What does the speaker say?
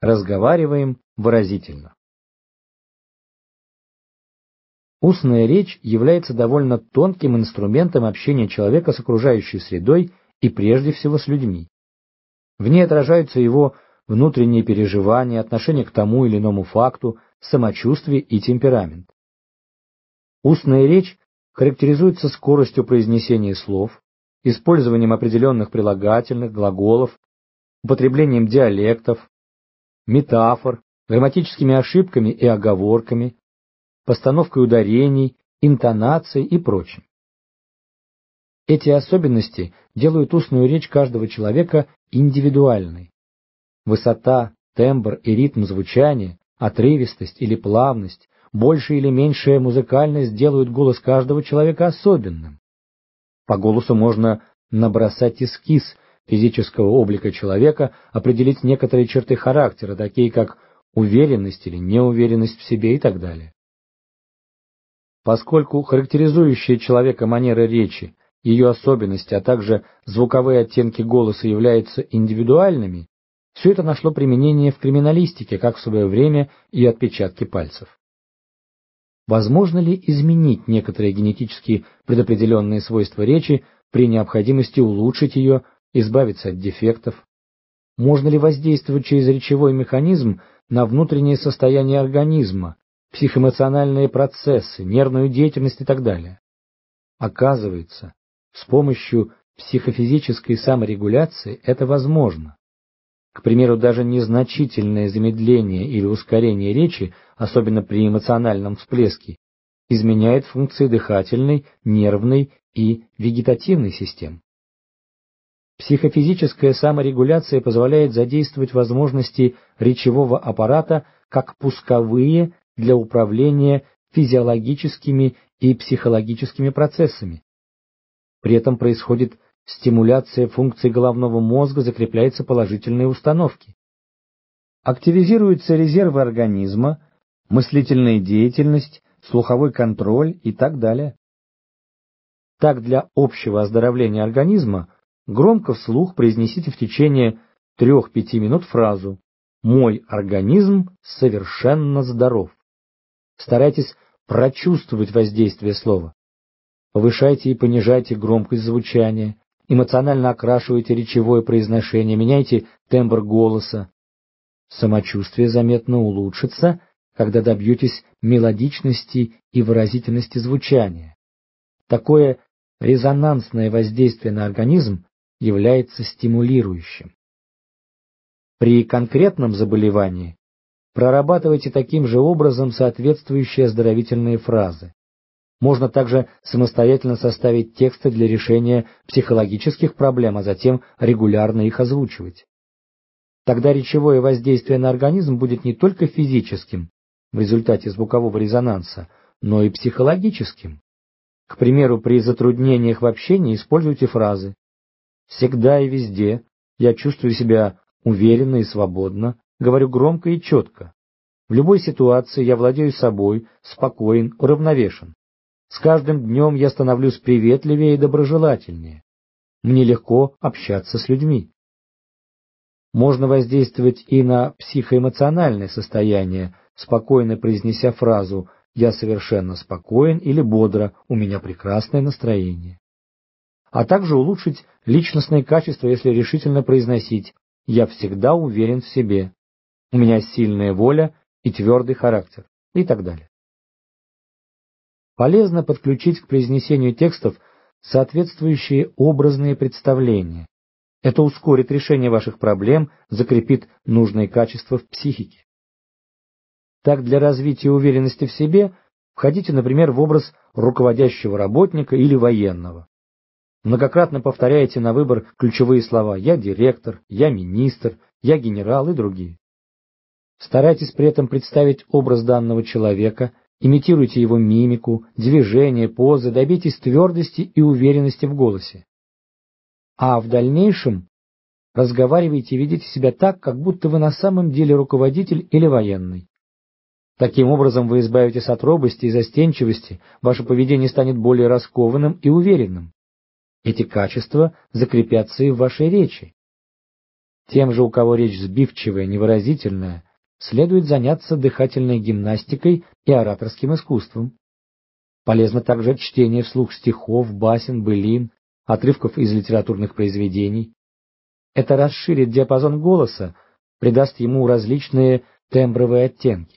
Разговариваем выразительно. Устная речь является довольно тонким инструментом общения человека с окружающей средой и прежде всего с людьми. В ней отражаются его внутренние переживания, отношение к тому или иному факту, самочувствие и темперамент. Устная речь характеризуется скоростью произнесения слов, использованием определенных прилагательных, глаголов, употреблением диалектов, метафор, грамматическими ошибками и оговорками, постановкой ударений, интонацией и прочим. Эти особенности делают устную речь каждого человека индивидуальной. Высота, тембр и ритм звучания, отрывистость или плавность, большая или меньшая музыкальность делают голос каждого человека особенным. По голосу можно набросать эскиз физического облика человека, определить некоторые черты характера, такие как уверенность или неуверенность в себе и так далее. Поскольку характеризующие человека манера речи, ее особенности, а также звуковые оттенки голоса являются индивидуальными, все это нашло применение в криминалистике, как в свое время и отпечатки пальцев. Возможно ли изменить некоторые генетически предопределенные свойства речи при необходимости улучшить ее, избавиться от дефектов? Можно ли воздействовать через речевой механизм на внутреннее состояние организма, психоэмоциональные процессы, нервную деятельность и так далее. Оказывается, с помощью психофизической саморегуляции это возможно. К примеру, даже незначительное замедление или ускорение речи, особенно при эмоциональном всплеске, изменяет функции дыхательной, нервной и вегетативной систем. Психофизическая саморегуляция позволяет задействовать возможности речевого аппарата как пусковые для управления физиологическими и психологическими процессами. При этом происходит стимуляция функций головного мозга, закрепляются положительные установки. Активизируются резервы организма, мыслительная деятельность, слуховой контроль и так далее. Так, для общего оздоровления организма громко вслух произнесите в течение 3-5 минут фразу «Мой организм совершенно здоров». Старайтесь прочувствовать воздействие слова. Повышайте и понижайте громкость звучания, эмоционально окрашивайте речевое произношение, меняйте тембр голоса. Самочувствие заметно улучшится, когда добьетесь мелодичности и выразительности звучания. Такое резонансное воздействие на организм является стимулирующим. При конкретном заболевании Прорабатывайте таким же образом соответствующие оздоровительные фразы. Можно также самостоятельно составить тексты для решения психологических проблем, а затем регулярно их озвучивать. Тогда речевое воздействие на организм будет не только физическим, в результате звукового резонанса, но и психологическим. К примеру, при затруднениях в общении используйте фразы «Всегда и везде я чувствую себя уверенно и свободно, говорю громко и четко. В любой ситуации я владею собой, спокоен, уравновешен. С каждым днем я становлюсь приветливее и доброжелательнее. Мне легко общаться с людьми. Можно воздействовать и на психоэмоциональное состояние, спокойно произнеся фразу «я совершенно спокоен» или «бодро, у меня прекрасное настроение». А также улучшить личностные качества, если решительно произносить «я всегда уверен в себе», у меня сильная воля и твердый характер и так далее. Полезно подключить к произнесению текстов соответствующие образные представления. Это ускорит решение ваших проблем, закрепит нужные качества в психике. Так, для развития уверенности в себе входите, например, в образ руководящего работника или военного. Многократно повторяйте на выбор ключевые слова «я директор», «я министр», «я генерал» и другие. Старайтесь при этом представить образ данного человека, имитируйте его мимику, движения, позы, добейтесь твердости и уверенности в голосе. А в дальнейшем разговаривайте и ведите себя так, как будто вы на самом деле руководитель или военный. Таким образом вы избавитесь от робости и застенчивости, ваше поведение станет более раскованным и уверенным. Эти качества закрепятся и в вашей речи. Тем же, у кого речь сбивчивая, невыразительная, следует заняться дыхательной гимнастикой и ораторским искусством. Полезно также чтение вслух стихов, басен, былин, отрывков из литературных произведений. Это расширит диапазон голоса, придаст ему различные тембровые оттенки.